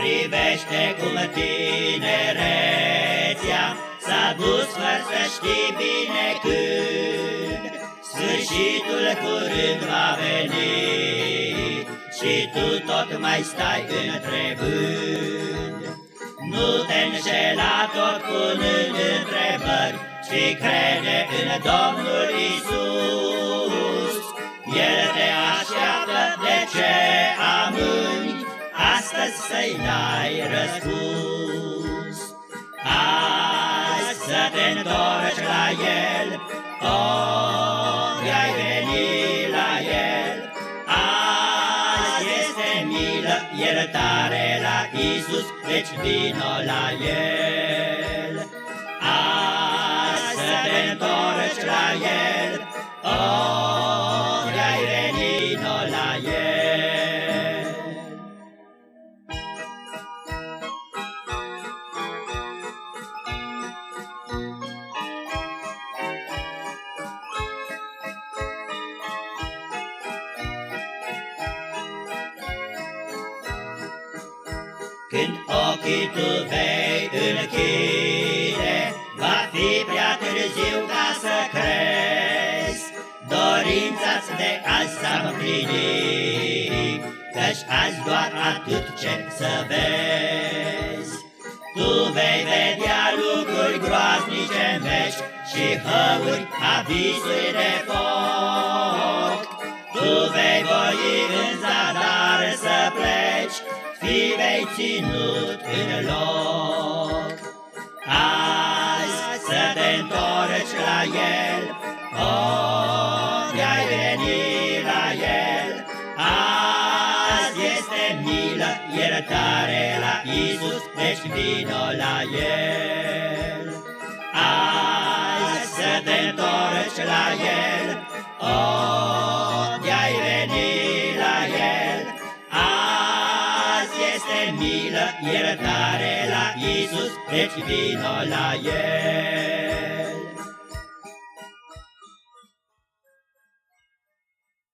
Privește cum tinerețea S-a dus fără să știi bine când Sfârșitul curând va veni Și tu tot mai stai întrebând Nu te înșela tot punând întrebări Ci crede în Domnul Isus. Să-i dai răspuns. Azi să te întorci la El. Ori ai venit la El. Azi este milă, iertare la Isus Deci vino la El Când ochii tu vei închide, Va fi prea târziu ca să crezi, Dorința-ți de azi s-a împlinit, Căci azi doar atât ce să vezi. Tu vei vedea lucruri groaznice în veci Și hăuri abisuri de foc. Vei ținut în loc. Azi să te întorci la El, ori ai venit la El. Azi este milă, iertare la Isus, deci vino la El. Azi să te întorci la El, milă, iertare la Isus, deci vino la El.